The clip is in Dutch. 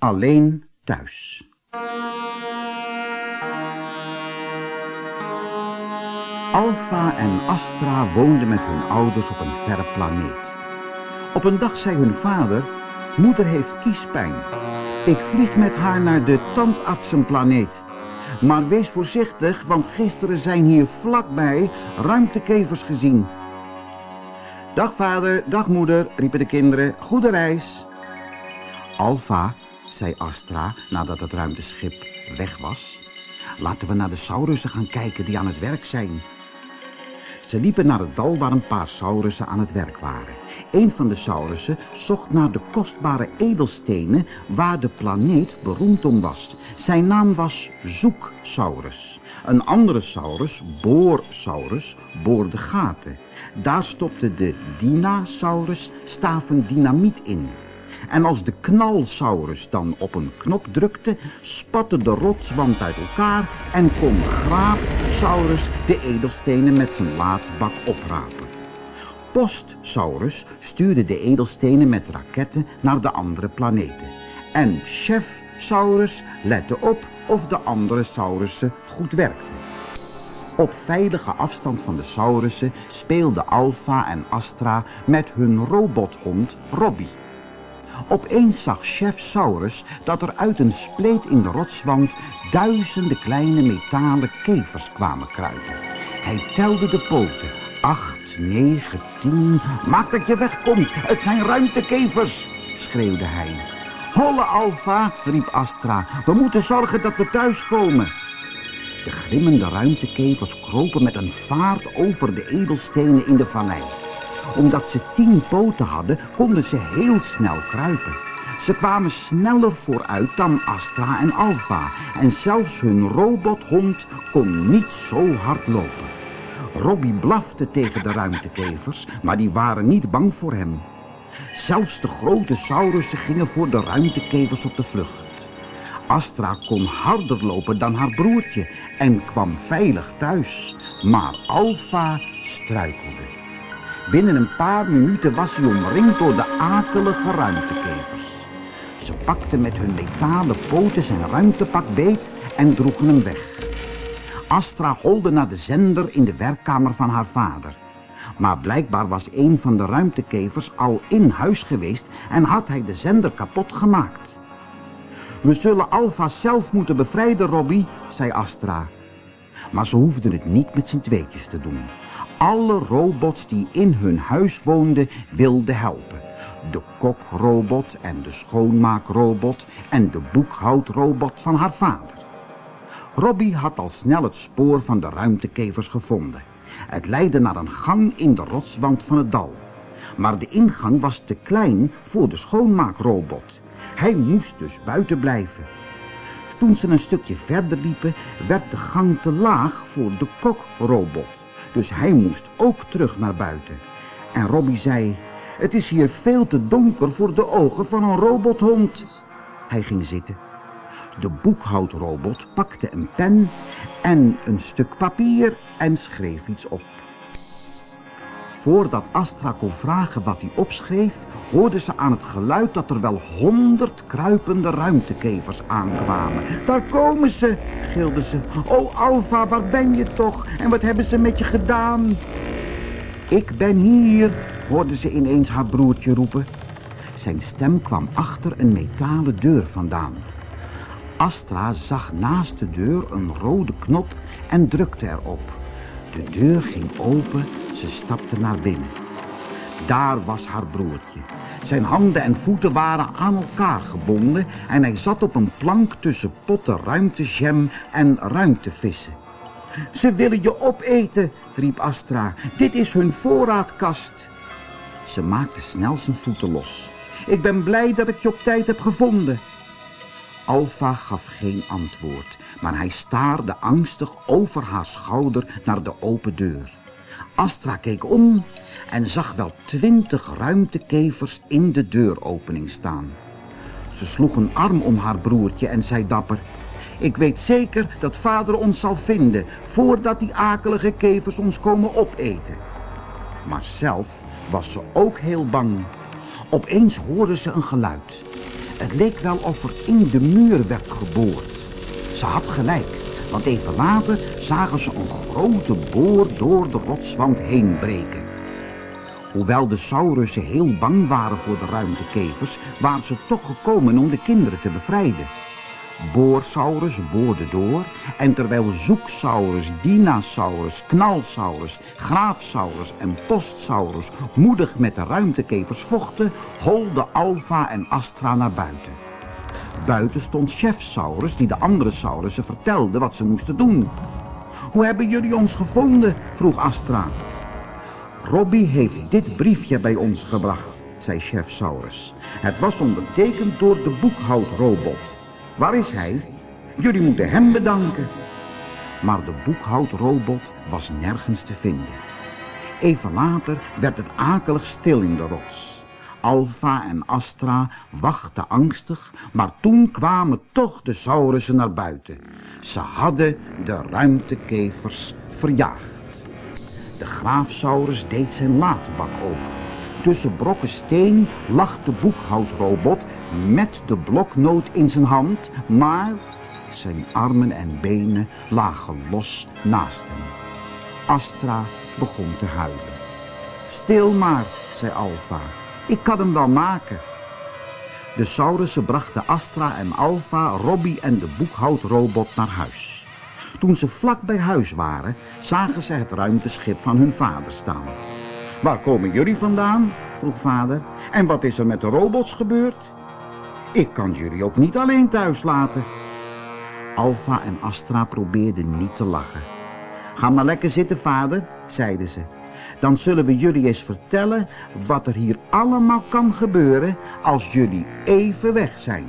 Alleen thuis. Alpha en Astra woonden met hun ouders op een verre planeet. Op een dag zei hun vader, moeder heeft kiespijn. Ik vlieg met haar naar de tandartsenplaneet. Maar wees voorzichtig, want gisteren zijn hier vlakbij ruimtekevers gezien. Dag vader, dag moeder, riepen de kinderen. Goede reis. Alpha, zei Astra nadat het ruimteschip weg was. Laten we naar de saurussen gaan kijken die aan het werk zijn. Ze liepen naar het dal waar een paar saurussen aan het werk waren. Een van de saurussen zocht naar de kostbare edelstenen waar de planeet beroemd om was. Zijn naam was Zoeksaurus. Een andere saurus, Boorsaurus, boorde gaten. Daar stopte de Dinosaurus staven dynamiet in. En als de knalsaurus dan op een knop drukte, spatte de rotswand uit elkaar en kon graafsaurus de edelstenen met zijn laadbak oprapen. Postsaurus stuurde de edelstenen met raketten naar de andere planeten. En chefsaurus lette op of de andere saurussen goed werkten. Op veilige afstand van de saurussen speelden Alpha en Astra met hun robothond Robbie. Opeens zag chef Saurus dat er uit een spleet in de rotswand duizenden kleine metalen kevers kwamen kruipen. Hij telde de poten. Acht, negen, tien. Maak dat je wegkomt. Het zijn ruimtekevers, schreeuwde hij. Holle Alfa, riep Astra. We moeten zorgen dat we thuiskomen. De glimmende ruimtekevers kropen met een vaart over de edelstenen in de vallei omdat ze tien poten hadden, konden ze heel snel kruipen. Ze kwamen sneller vooruit dan Astra en Alpha. En zelfs hun robothond kon niet zo hard lopen. Robbie blafte tegen de ruimtekevers, maar die waren niet bang voor hem. Zelfs de grote saurussen gingen voor de ruimtekevers op de vlucht. Astra kon harder lopen dan haar broertje en kwam veilig thuis. Maar Alpha struikelde. Binnen een paar minuten was hij omringd door de akelige ruimtekevers. Ze pakten met hun metalen poten zijn ruimtepak beet en droegen hem weg. Astra holde naar de zender in de werkkamer van haar vader. Maar blijkbaar was een van de ruimtekevers al in huis geweest en had hij de zender kapot gemaakt. We zullen Alpha zelf moeten bevrijden, Robbie, zei Astra. Maar ze hoefden het niet met z'n tweetjes te doen alle robots die in hun huis woonden wilden helpen. De kokrobot en de schoonmaakrobot en de boekhoudrobot van haar vader. Robbie had al snel het spoor van de ruimtekevers gevonden. Het leidde naar een gang in de rotswand van het dal. Maar de ingang was te klein voor de schoonmaakrobot. Hij moest dus buiten blijven. Toen ze een stukje verder liepen, werd de gang te laag voor de kokrobot. Dus hij moest ook terug naar buiten. En Robbie zei, het is hier veel te donker voor de ogen van een robothond. Hij ging zitten. De boekhoudrobot pakte een pen en een stuk papier en schreef iets op. Voordat Astra kon vragen wat hij opschreef, hoorde ze aan het geluid dat er wel honderd kruipende ruimtekevers aankwamen. Daar komen ze, gilde ze. Oh, Alfa, waar ben je toch? En wat hebben ze met je gedaan? Ik ben hier, hoorde ze ineens haar broertje roepen. Zijn stem kwam achter een metalen deur vandaan. Astra zag naast de deur een rode knop en drukte erop. De deur ging open, ze stapte naar binnen. Daar was haar broertje. Zijn handen en voeten waren aan elkaar gebonden en hij zat op een plank tussen potten ruimtejam en ruimtevissen. Ze willen je opeten, riep Astra. Dit is hun voorraadkast. Ze maakte snel zijn voeten los. Ik ben blij dat ik je op tijd heb gevonden. Alfa gaf geen antwoord, maar hij staarde angstig over haar schouder naar de open deur. Astra keek om en zag wel twintig ruimtekevers in de deuropening staan. Ze sloeg een arm om haar broertje en zei dapper... Ik weet zeker dat vader ons zal vinden... voordat die akelige kevers ons komen opeten. Maar zelf was ze ook heel bang. Opeens hoorde ze een geluid. Het leek wel of er in de muur werd geboord. Ze had gelijk, want even later zagen ze een grote boor door de rotswand heen breken. Hoewel de saurussen heel bang waren voor de ruimtekevers, waren ze toch gekomen om de kinderen te bevrijden. Boorsaurus boorde door en terwijl Zoeksaurus, Dinosaurus, Knalsaurus, Graafsaurus en Postsaurus moedig met de ruimtekevers vochten, holde Alpha en Astra naar buiten. Buiten stond Chefsaurus die de andere saurussen vertelde wat ze moesten doen. Hoe hebben jullie ons gevonden? vroeg Astra. Robbie heeft dit briefje bij ons gebracht, zei Chef Saurus. Het was ondertekend door de boekhoudrobot. Waar is hij? Jullie moeten hem bedanken. Maar de boekhoudrobot was nergens te vinden. Even later werd het akelig stil in de rots. Alpha en Astra wachten angstig, maar toen kwamen toch de saurussen naar buiten. Ze hadden de ruimtekevers verjaagd. De graafsaurus deed zijn laadbak open. Tussen brokken steen lag de boekhoudrobot met de bloknoot in zijn hand, maar zijn armen en benen lagen los naast hem. Astra begon te huilen. Stil maar, zei Alpha. Ik kan hem wel maken. De saurussen brachten Astra en Alpha, Robbie en de boekhoudrobot naar huis. Toen ze vlak bij huis waren, zagen ze het ruimteschip van hun vader staan. Waar komen jullie vandaan? vroeg vader. En wat is er met de robots gebeurd? Ik kan jullie ook niet alleen thuis laten. Alpha en Astra probeerden niet te lachen. Ga maar lekker zitten, vader, zeiden ze. Dan zullen we jullie eens vertellen wat er hier allemaal kan gebeuren als jullie even weg zijn.